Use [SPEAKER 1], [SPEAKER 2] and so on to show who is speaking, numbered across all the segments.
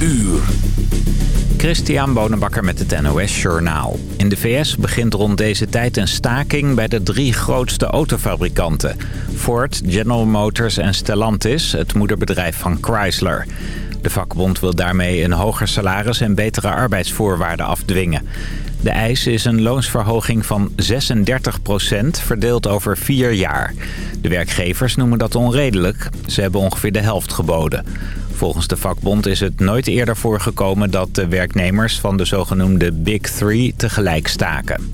[SPEAKER 1] uur.
[SPEAKER 2] Christian Bonenbakker met het NOS Journaal. In de VS begint rond deze tijd een staking bij de drie grootste autofabrikanten. Ford, General Motors en Stellantis, het moederbedrijf van Chrysler. De vakbond wil daarmee een hoger salaris en betere arbeidsvoorwaarden afdwingen. De eis is een loonsverhoging van 36% verdeeld over vier jaar. De werkgevers noemen dat onredelijk. Ze hebben ongeveer de helft geboden. Volgens de vakbond is het nooit eerder voorgekomen dat de werknemers van de zogenoemde Big Three tegelijk staken.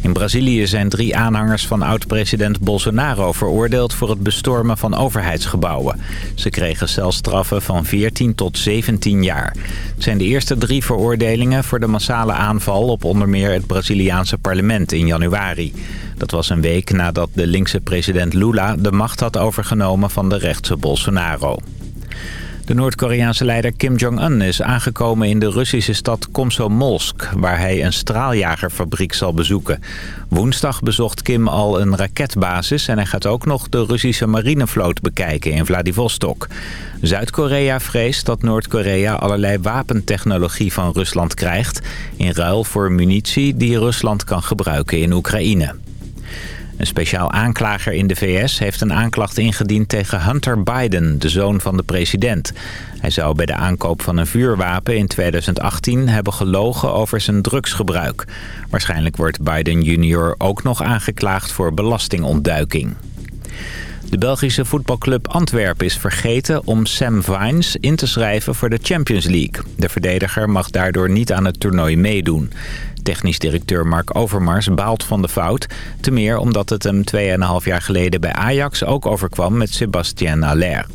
[SPEAKER 2] In Brazilië zijn drie aanhangers van oud-president Bolsonaro veroordeeld voor het bestormen van overheidsgebouwen. Ze kregen celstraffen van 14 tot 17 jaar. Het zijn de eerste drie veroordelingen voor de massale aanval op onder meer het Braziliaanse parlement in januari. Dat was een week nadat de linkse president Lula de macht had overgenomen van de rechtse Bolsonaro. De Noord-Koreaanse leider Kim Jong-un is aangekomen in de Russische stad Komsomolsk... waar hij een straaljagerfabriek zal bezoeken. Woensdag bezocht Kim al een raketbasis... en hij gaat ook nog de Russische marinevloot bekijken in Vladivostok. Zuid-Korea vreest dat Noord-Korea allerlei wapentechnologie van Rusland krijgt... in ruil voor munitie die Rusland kan gebruiken in Oekraïne. Een speciaal aanklager in de VS heeft een aanklacht ingediend tegen Hunter Biden, de zoon van de president. Hij zou bij de aankoop van een vuurwapen in 2018 hebben gelogen over zijn drugsgebruik. Waarschijnlijk wordt Biden junior ook nog aangeklaagd voor belastingontduiking. De Belgische voetbalclub Antwerpen is vergeten om Sam Vines in te schrijven voor de Champions League. De verdediger mag daardoor niet aan het toernooi meedoen. Technisch directeur Mark Overmars baalt van de fout. Te meer omdat het hem 2,5 jaar geleden bij Ajax ook overkwam met Sébastien Aller.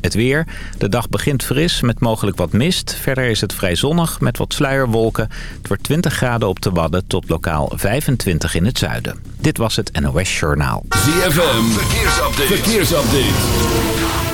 [SPEAKER 2] Het weer. De dag begint fris met mogelijk wat mist. Verder is het vrij zonnig met wat sluierwolken. Het wordt 20 graden op de Wadden tot lokaal 25 in het zuiden. Dit was het NOS Journaal.
[SPEAKER 1] ZFM. Verkeersupdate. Verkeersupdate.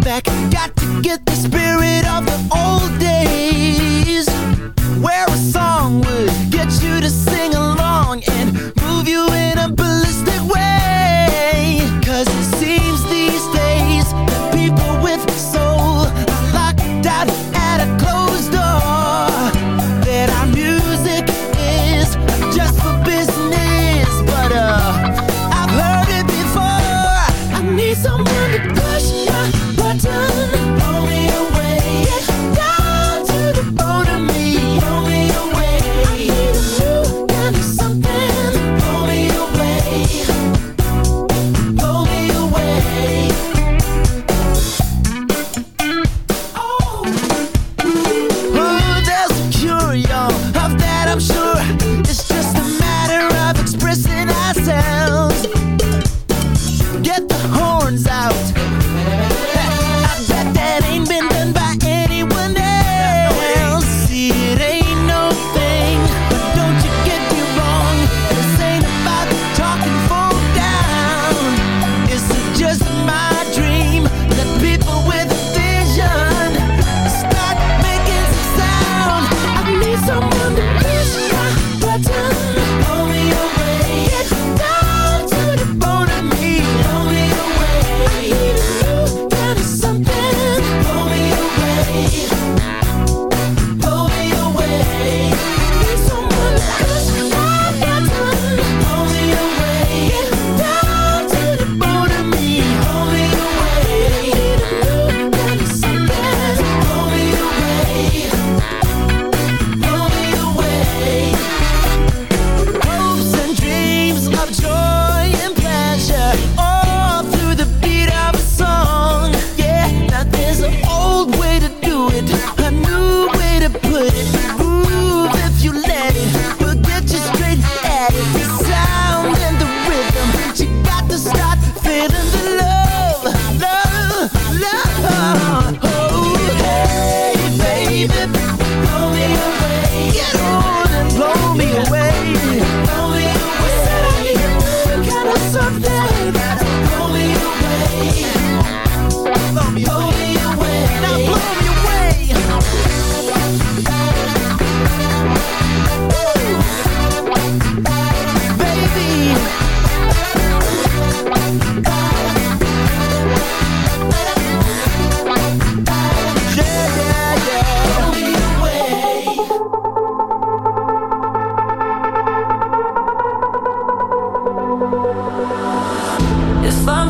[SPEAKER 3] Back. Got to get the spirit of the old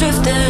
[SPEAKER 3] drifting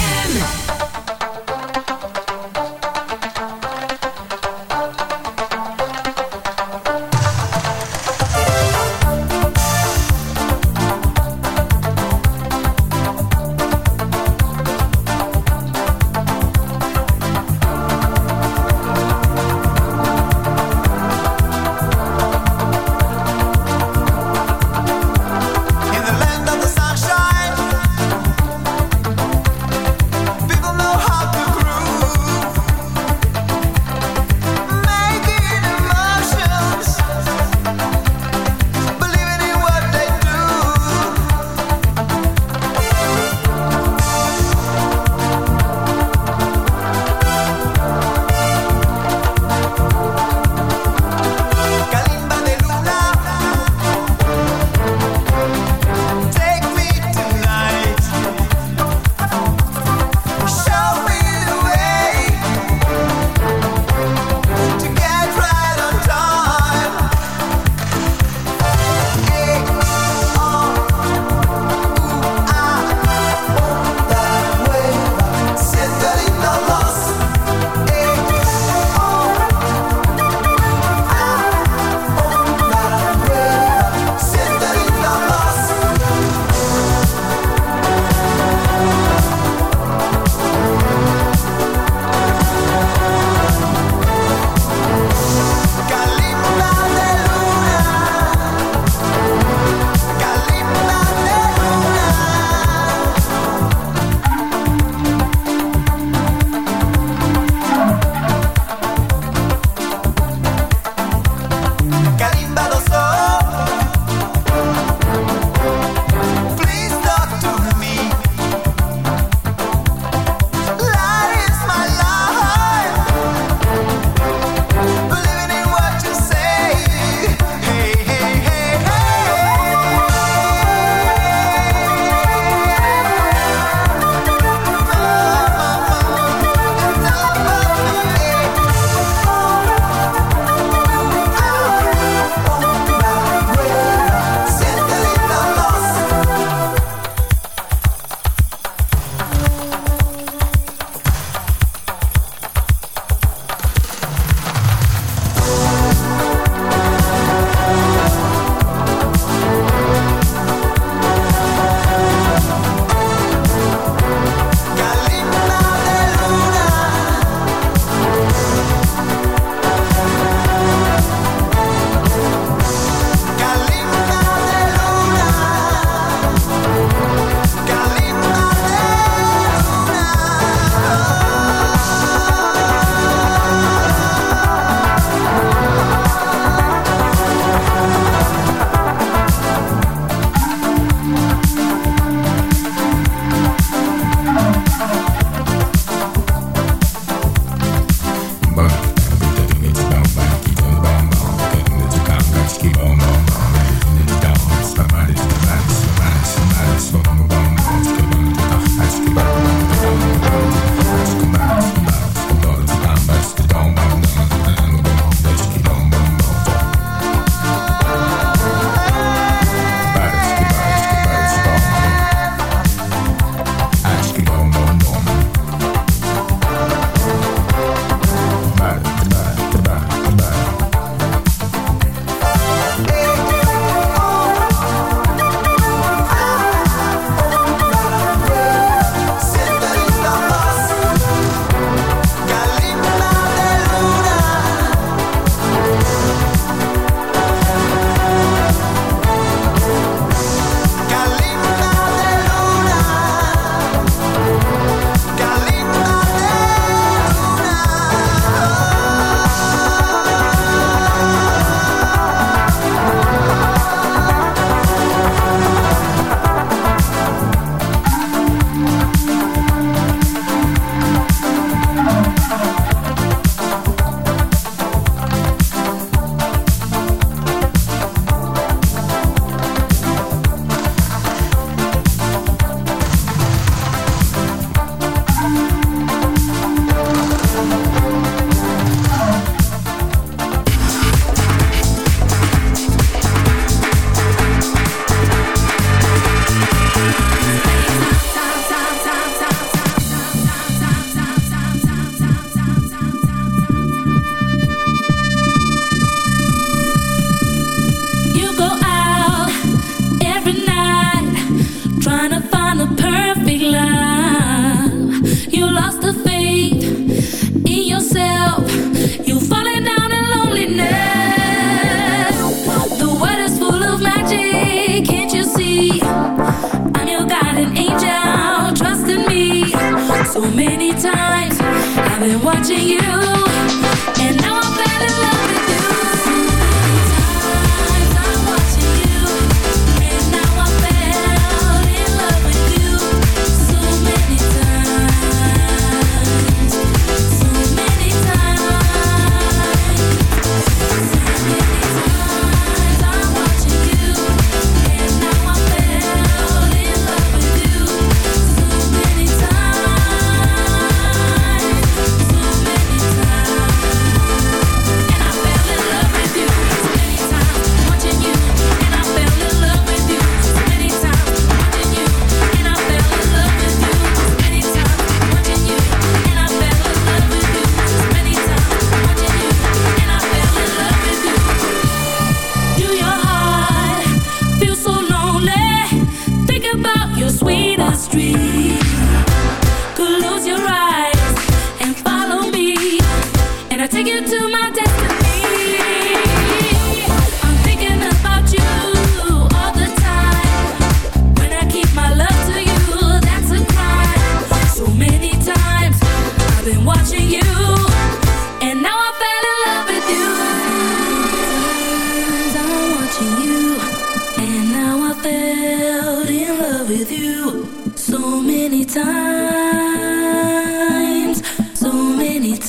[SPEAKER 4] I've been watching you.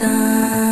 [SPEAKER 4] sun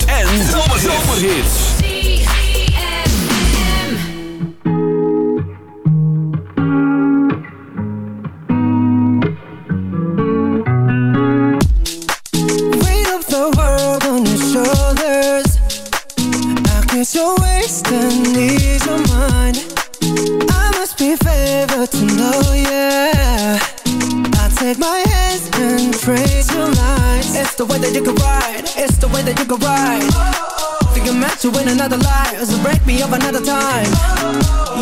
[SPEAKER 4] way that you can ride. Think I'm meant to win another life So break me up another time.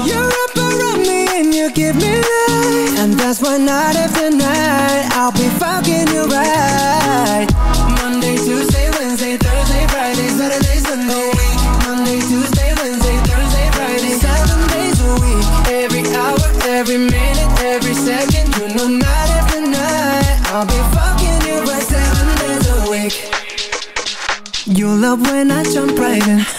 [SPEAKER 4] You're up around me and you give me life. And that's why night after night I'll be fucking you right love when I jump right in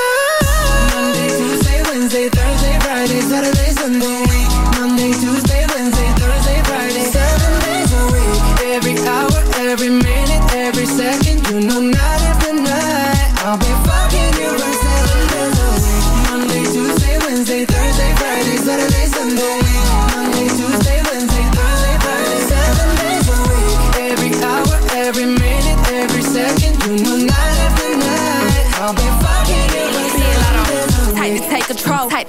[SPEAKER 4] Wednesday, Thursday, Friday, Saturday, Sunday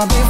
[SPEAKER 5] I'll be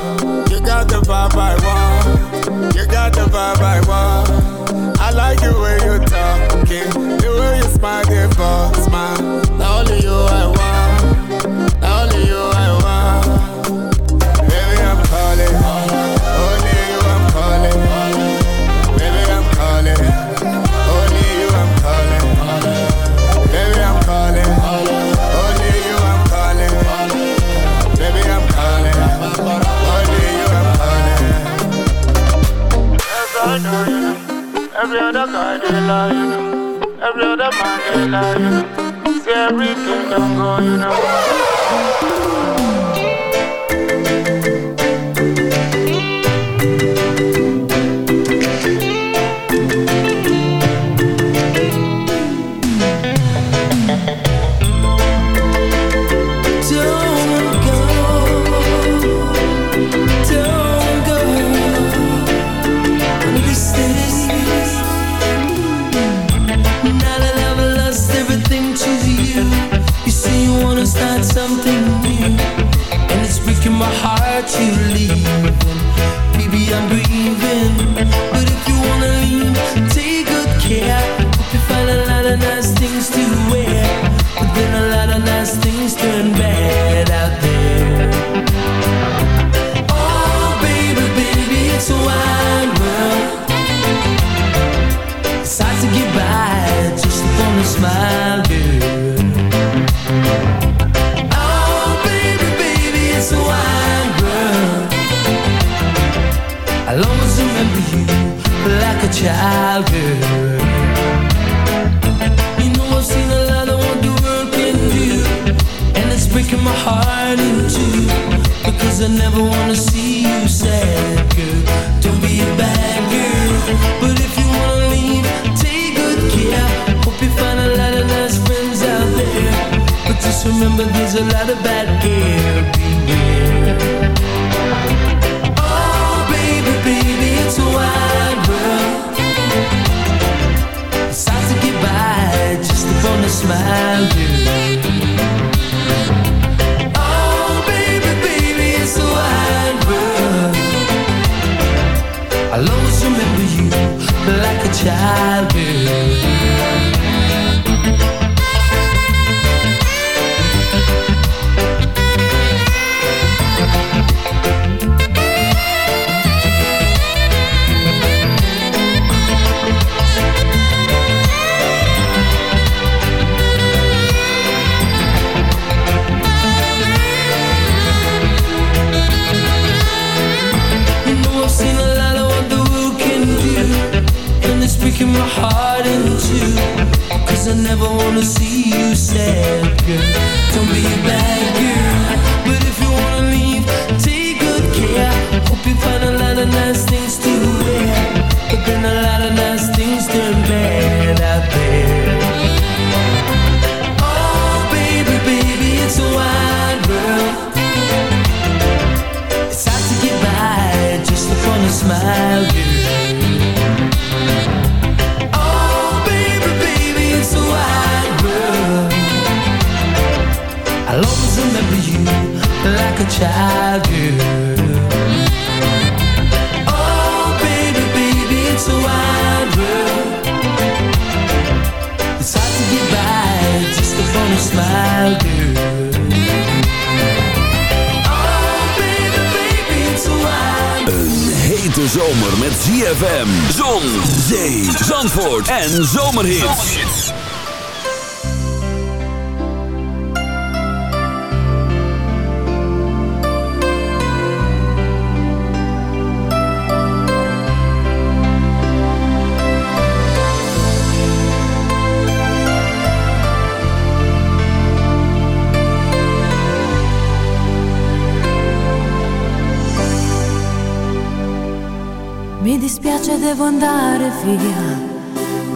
[SPEAKER 6] got the vibe I want. You got the vibe I want. I like the way you talking, the way you smile, dear boss, smile. Only you I want. Every other man they lie. See every kingdom go, you know.
[SPEAKER 1] en zomerhits.
[SPEAKER 4] Mi dispiace, devo andare via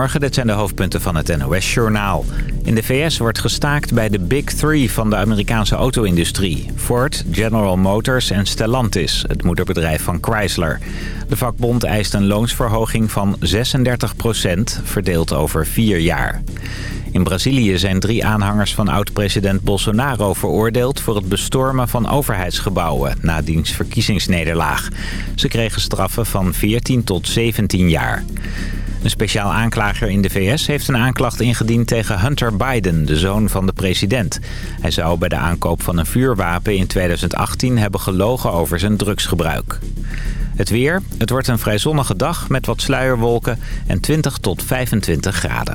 [SPEAKER 2] Goedemorgen, dit zijn de hoofdpunten van het NOS-journaal. In de VS wordt gestaakt bij de Big Three van de Amerikaanse auto-industrie. Ford, General Motors en Stellantis, het moederbedrijf van Chrysler. De vakbond eist een loonsverhoging van 36% verdeeld over vier jaar. In Brazilië zijn drie aanhangers van oud-president Bolsonaro veroordeeld... voor het bestormen van overheidsgebouwen na diens verkiezingsnederlaag. Ze kregen straffen van 14 tot 17 jaar. Een speciaal aanklager in de VS heeft een aanklacht ingediend tegen Hunter Biden, de zoon van de president. Hij zou bij de aankoop van een vuurwapen in 2018 hebben gelogen over zijn drugsgebruik. Het weer. Het wordt een vrij zonnige dag met wat sluierwolken en 20 tot 25 graden.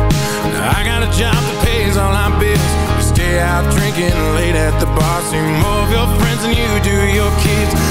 [SPEAKER 7] I got a job that pays all our bills. We stay out drinking late at the bar. See more of your friends than you do your kids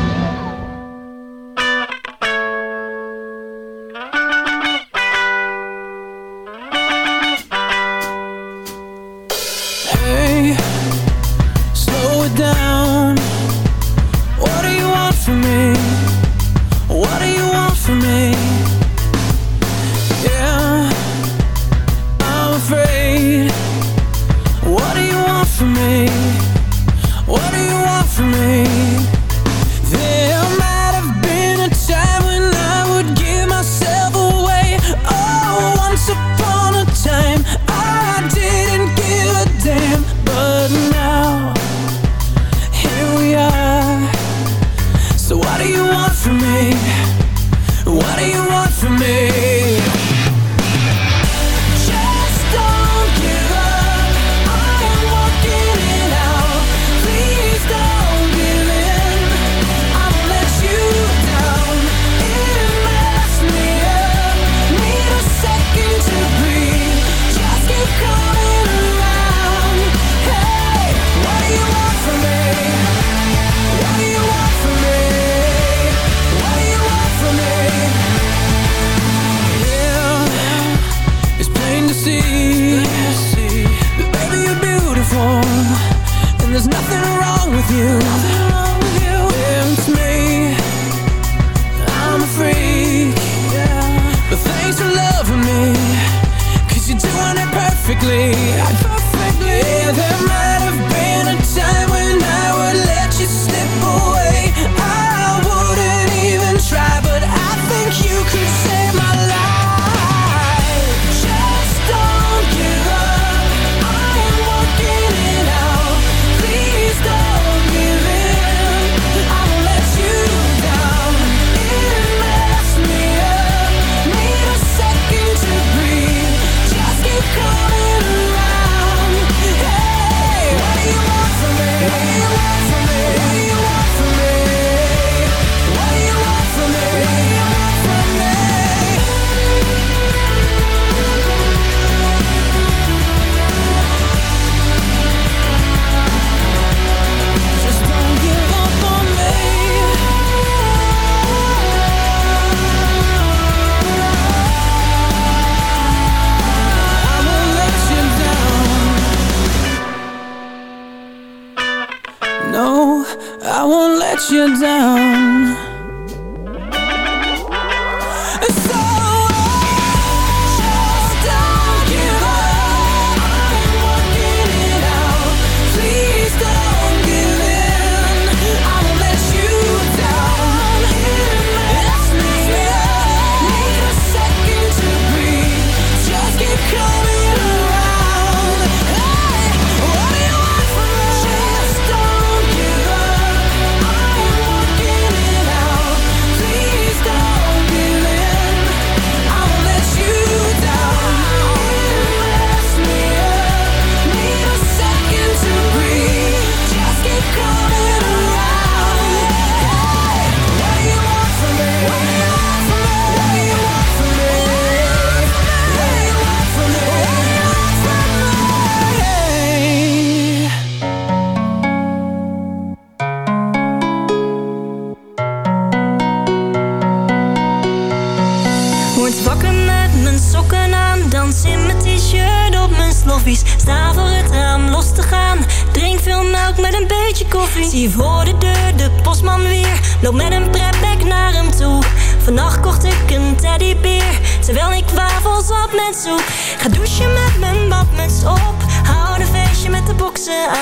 [SPEAKER 4] Ga douchen met mijn badmuts op. Hou een feestje met de boksen aan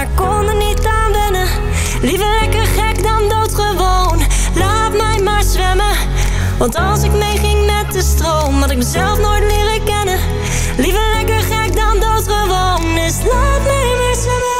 [SPEAKER 4] maar kon er niet aan wennen. Liever lekker gek dan doodgewoon. Laat mij maar zwemmen. Want als ik meeging met de stroom, had ik mezelf nooit leren kennen. Liever lekker gek dan doodgewoon. Dus laat mij maar zwemmen.